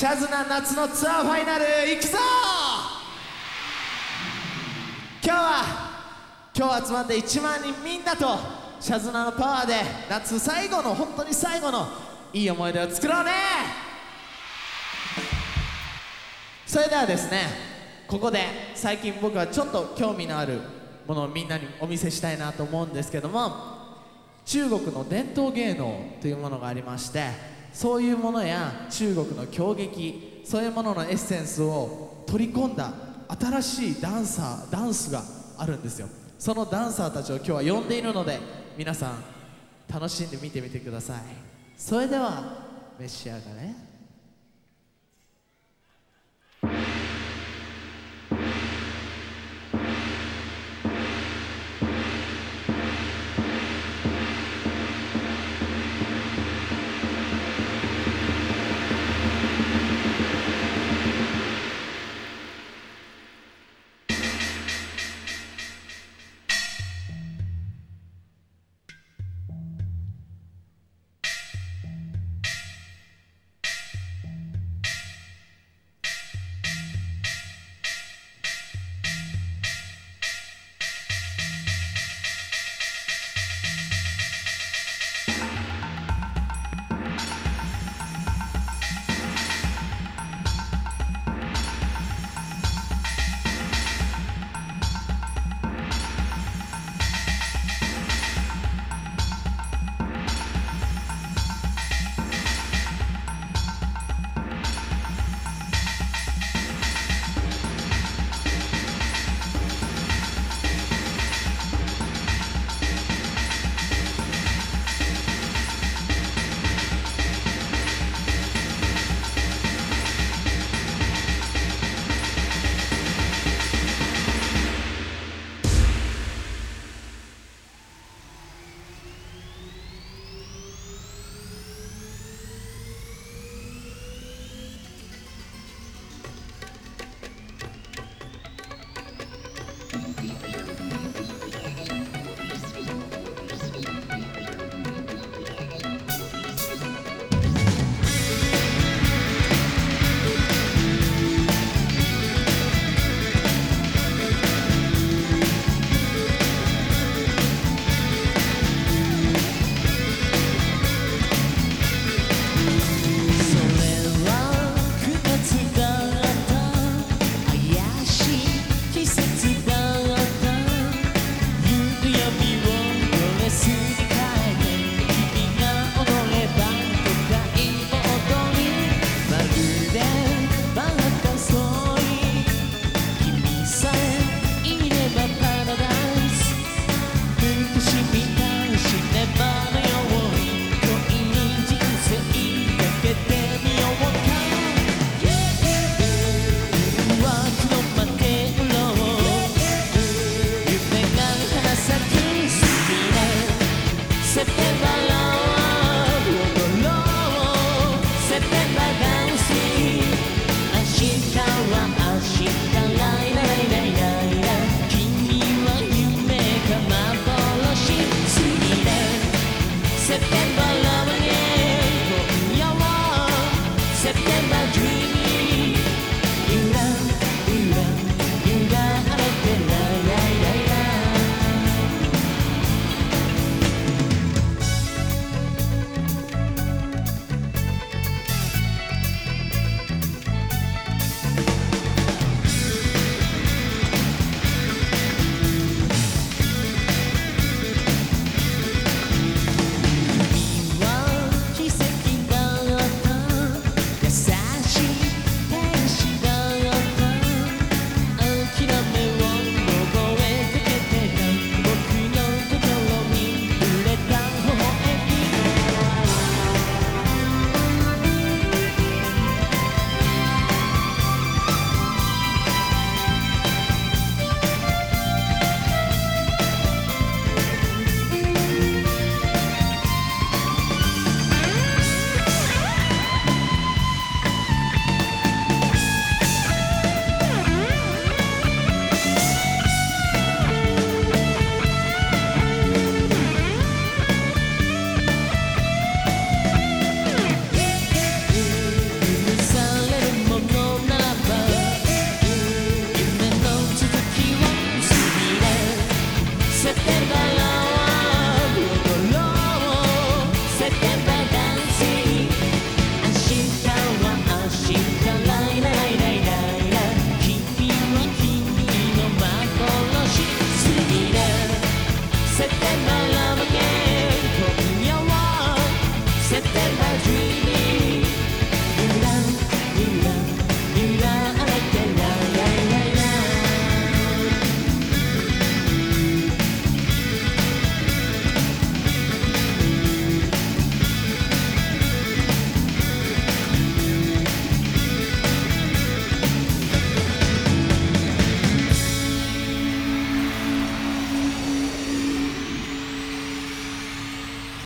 シャズナ夏のツアーファイナル行くぞ！今日は今日集まって1万人みんなとシャズナのパワーで夏最後の本当に最後のいい思い出を作ろうね！それではですねここで最近僕はちょっと興味のあるものをみんなにお見せしたいなと思うんですけども中国の伝統芸能というものがありましてそういうものや中国の狂劇そういうもののエッセンスを取り込んだ新しいダンサーダンスがあるんですよ。そのダンサーたちを今日は呼んでいるので皆さん楽しんで見てみてください。それでは召し上がれ。Sipping